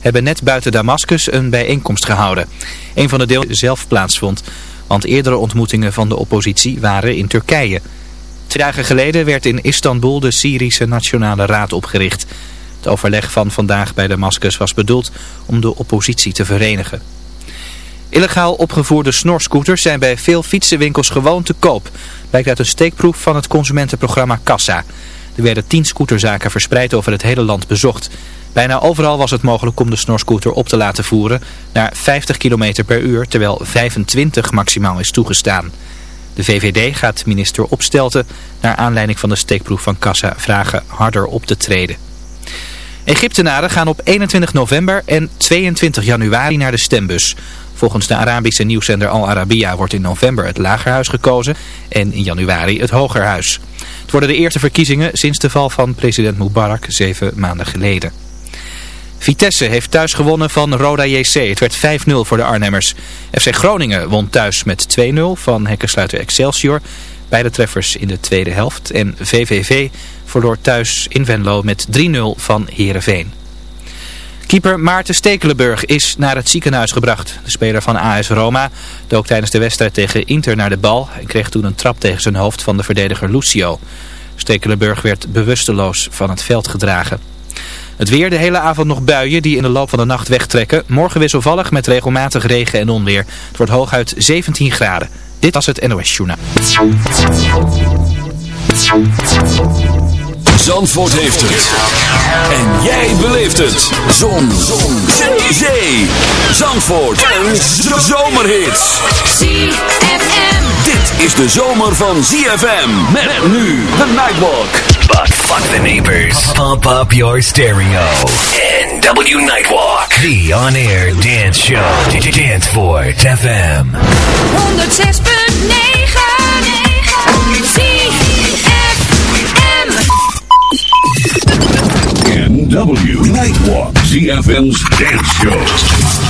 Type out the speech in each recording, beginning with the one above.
Hebben net buiten Damascus een bijeenkomst gehouden. Een van de deel zelf plaatsvond, want eerdere ontmoetingen van de oppositie waren in Turkije. Twee dagen geleden werd in Istanbul de Syrische Nationale Raad opgericht. Het overleg van vandaag bij Damascus was bedoeld om de oppositie te verenigen. Illegaal opgevoerde snorscooters zijn bij veel fietsenwinkels gewoon te koop. Blijkt uit een steekproef van het consumentenprogramma Kassa. Er werden tien scooterzaken verspreid over het hele land bezocht. Bijna overal was het mogelijk om de snorscooter op te laten voeren naar 50 km per uur, terwijl 25 maximaal is toegestaan. De VVD gaat minister Opstelten naar aanleiding van de steekproef van Kassa vragen harder op te treden. Egyptenaren gaan op 21 november en 22 januari naar de stembus. Volgens de Arabische nieuwszender Al Arabiya wordt in november het Lagerhuis gekozen en in januari het Hogerhuis. Het worden de eerste verkiezingen sinds de val van president Mubarak zeven maanden geleden. Vitesse heeft thuis gewonnen van Roda JC. Het werd 5-0 voor de Arnhemmers. FC Groningen won thuis met 2-0 van hekkensluiter Excelsior. Beide treffers in de tweede helft. En VVV verloor thuis in Venlo met 3-0 van Heerenveen. Keeper Maarten Stekelenburg is naar het ziekenhuis gebracht. De speler van AS Roma dook tijdens de wedstrijd tegen Inter naar de bal... en kreeg toen een trap tegen zijn hoofd van de verdediger Lucio. Stekelenburg werd bewusteloos van het veld gedragen. Het weer de hele avond nog buien die in de loop van de nacht wegtrekken. Morgen wisselvallig met regelmatig regen en onweer. Het wordt hooguit 17 graden. Dit was het NOS Journaal. Zandvoort heeft het. En jij beleeft het. Zon. Zon. Zee. Zee. Zandvoort. Een zomerhit. ZFM. Dit is de zomer van ZFM. Met nu de Nightwalk. But fuck the neighbors. Pump up your stereo. NW Nightwalk. The on-air dance show. Danceport FM. 106.9 ZFM. NW Nightwalk. ZFM's dance show.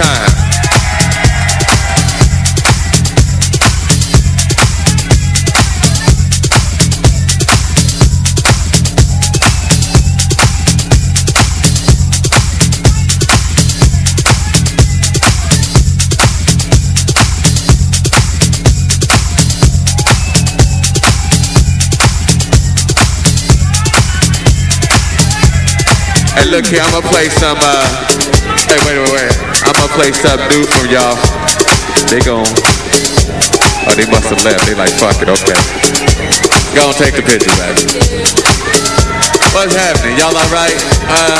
Time. Hey, look here, I'm gonna play some, uh, hey, wait, wait, wait. I'm gonna play something from y'all. They gon' oh, they must have left. They like, fuck it, okay. Go on, take the picture back. What's happening? Y'all alright? Uh,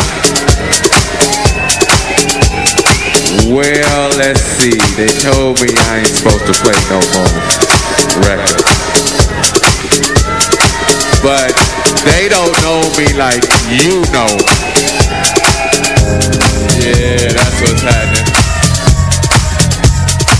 well, let's see. They told me I ain't supposed to play no more records. But they don't know me like you know. Yeah, that's what's happening.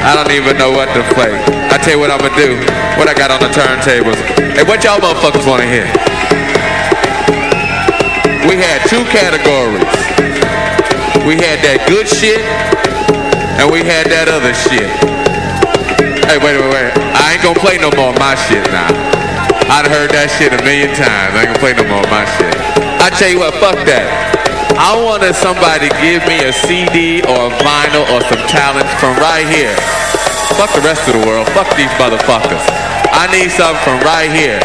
I don't even know what to play. I tell you what I'm gonna do. What I got on the turntables. Hey, what y'all motherfuckers wanna hear? We had two categories. We had that good shit, and we had that other shit. Hey, wait, wait, wait. I ain't gonna play no more of my shit now. I'd heard that shit a million times. I ain't gonna play no more of my shit. I tell you what, fuck that. I wanted somebody to give me a CD or a vinyl or some talent from right here. Fuck the rest of the world. Fuck these motherfuckers. I need something from right here.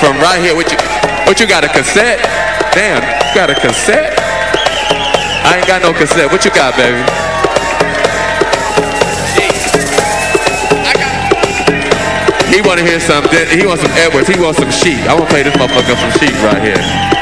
From right here. What you, what you got, a cassette? Damn, you got a cassette? I ain't got no cassette. What you got, baby? He want to hear something. He wants some Edwards. He wants some sheep. I want to play this motherfucker some sheep right here.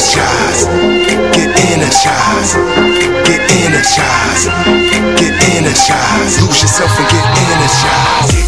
energized, get energized, get energized, get energized. Lose yourself and get energized.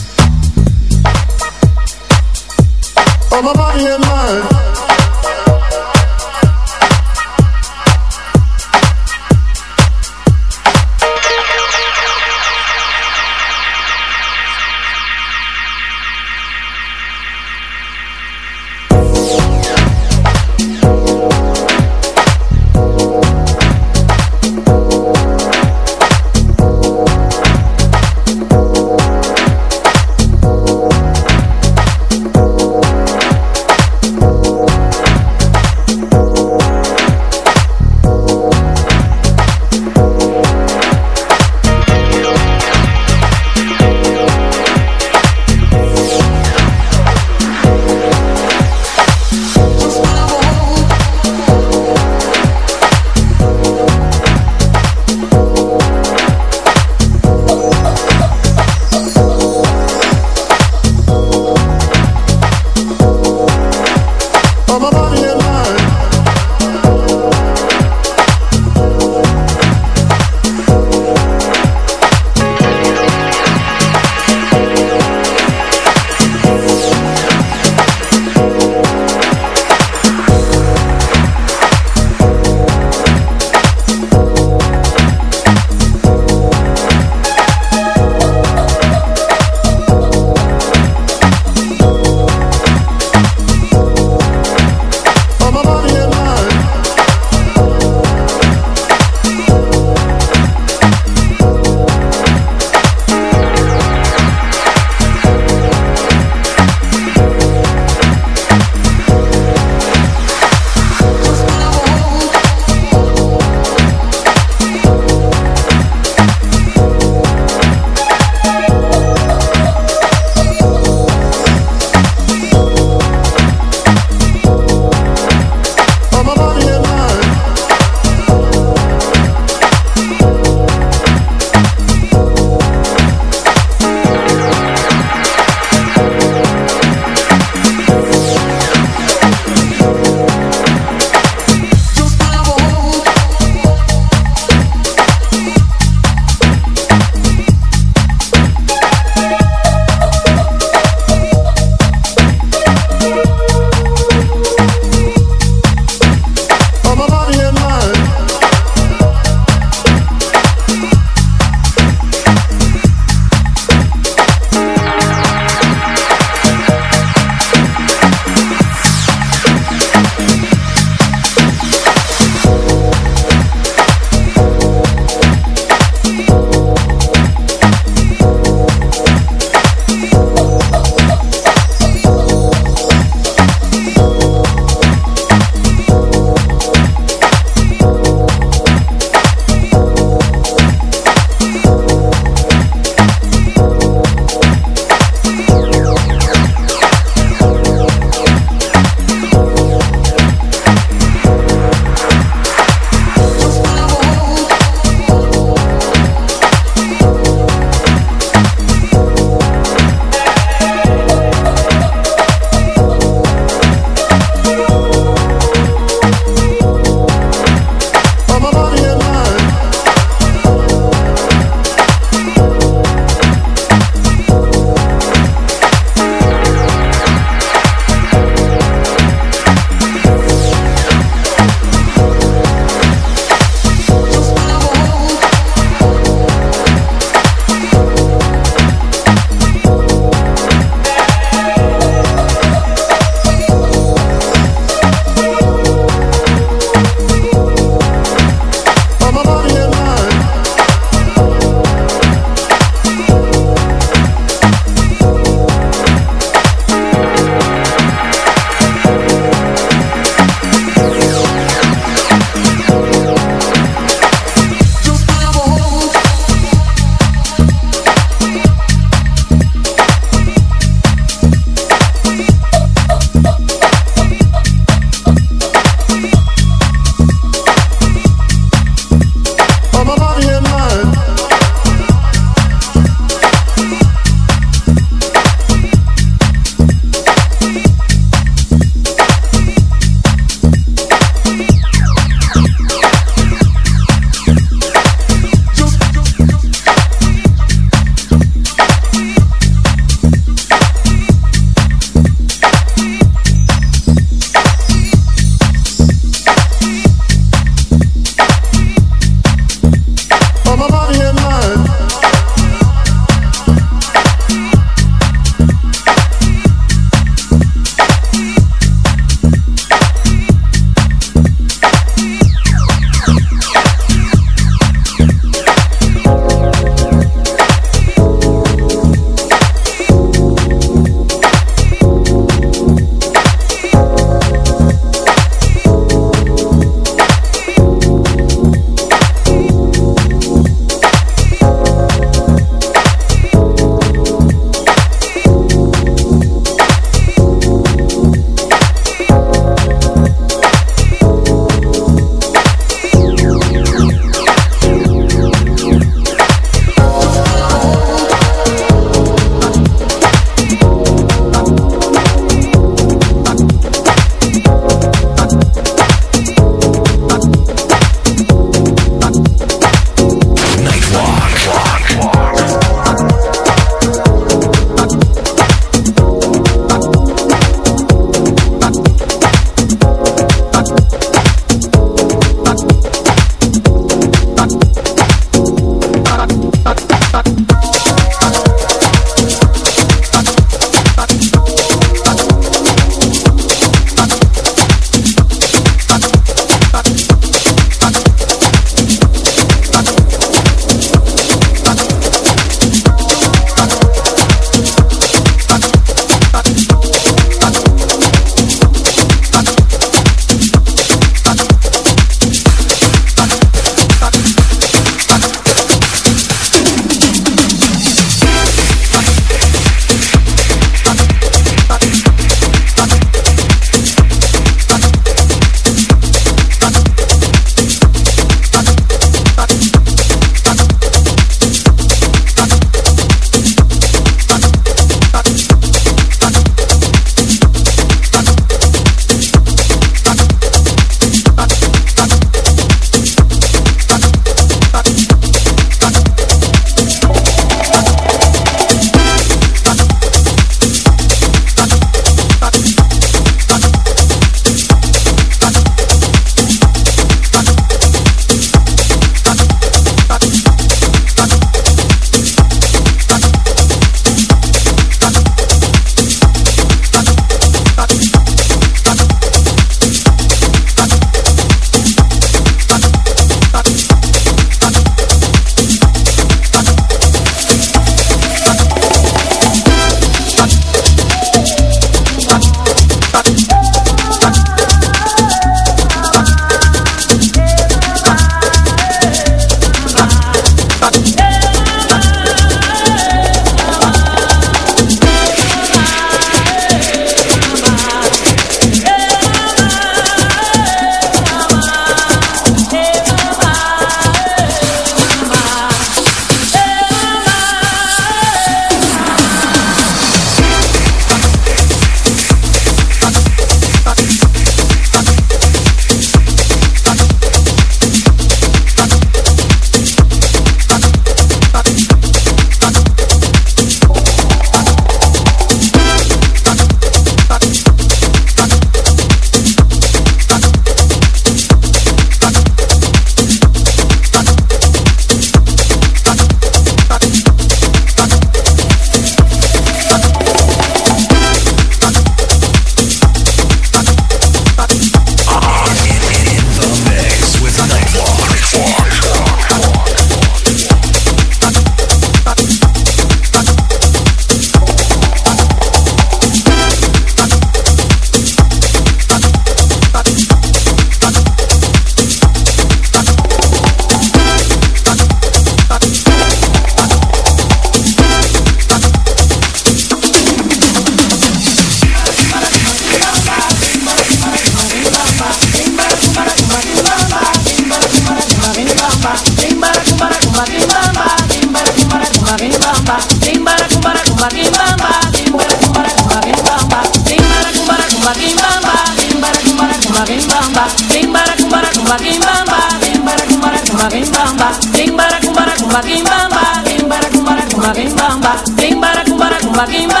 talking about.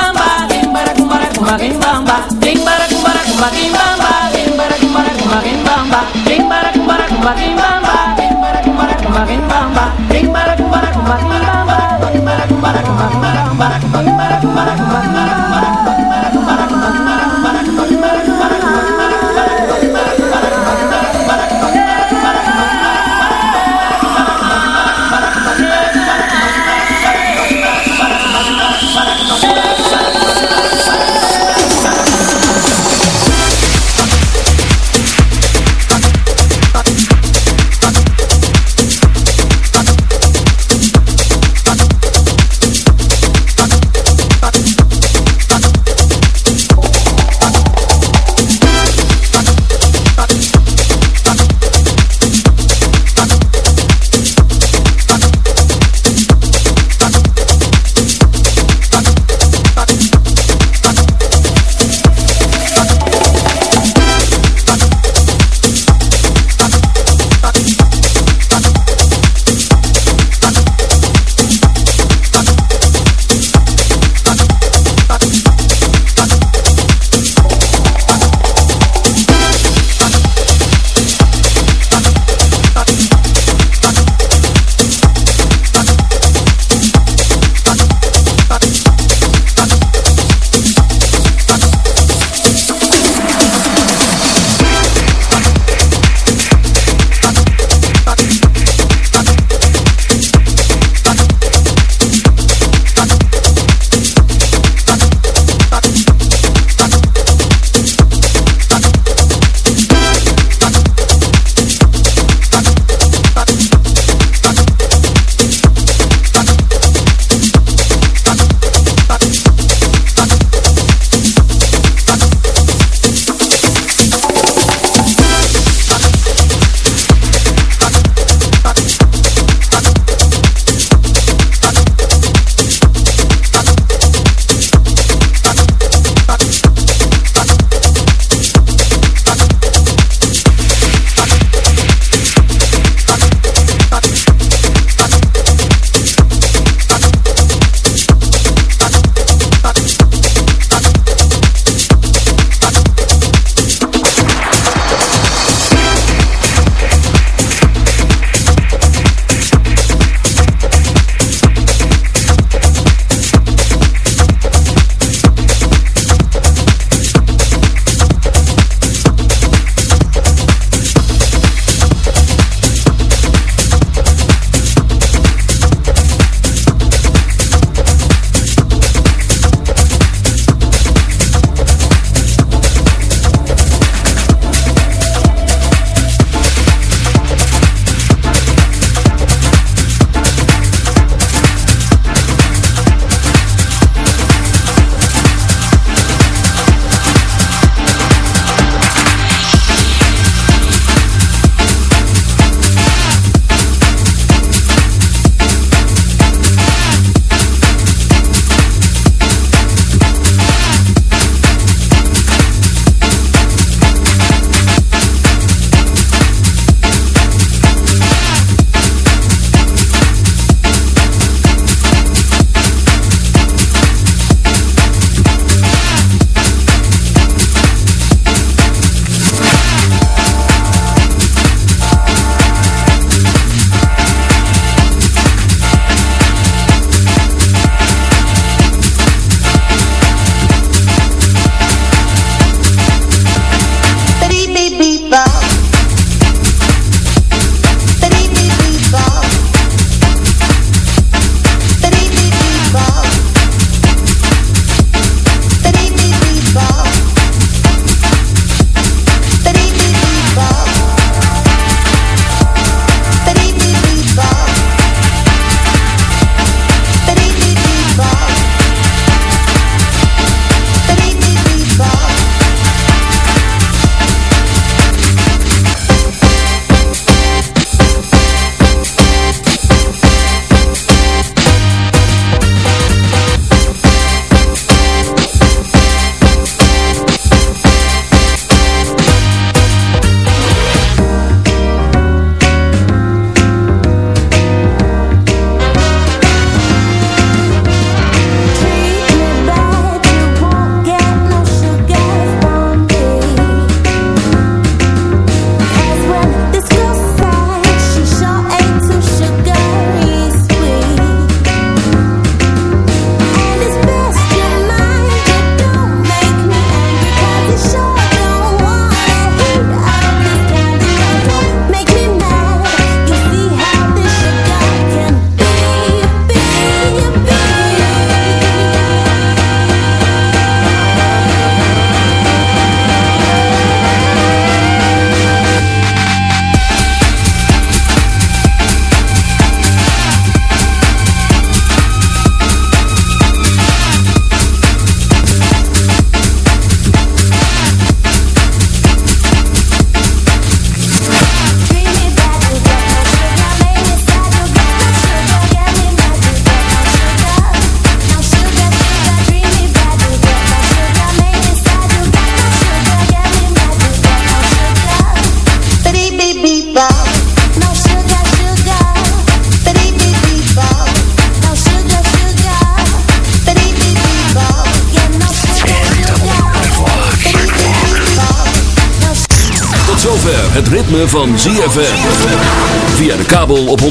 Kabel op 104.5.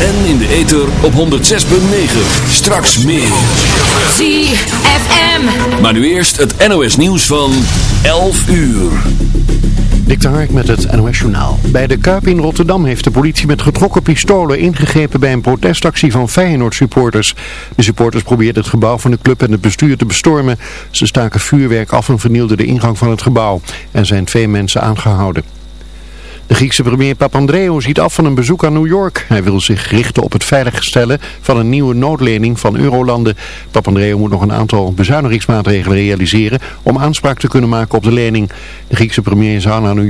En in de ether op 106.9. Straks meer. ZFM. Maar nu eerst het NOS nieuws van 11 uur. Dik de Hark met het NOS Journaal. Bij de Kuip in Rotterdam heeft de politie met getrokken pistolen ingegrepen bij een protestactie van Feyenoord supporters. De supporters probeerden het gebouw van de club en het bestuur te bestormen. Ze staken vuurwerk af en vernielden de ingang van het gebouw. Er zijn twee mensen aangehouden. De Griekse premier Papandreou ziet af van een bezoek aan New York. Hij wil zich richten op het veiligstellen van een nieuwe noodlening van eurolanden. Papandreou moet nog een aantal bezuinigingsmaatregelen realiseren om aanspraak te kunnen maken op de lening. De Griekse premier zou naar New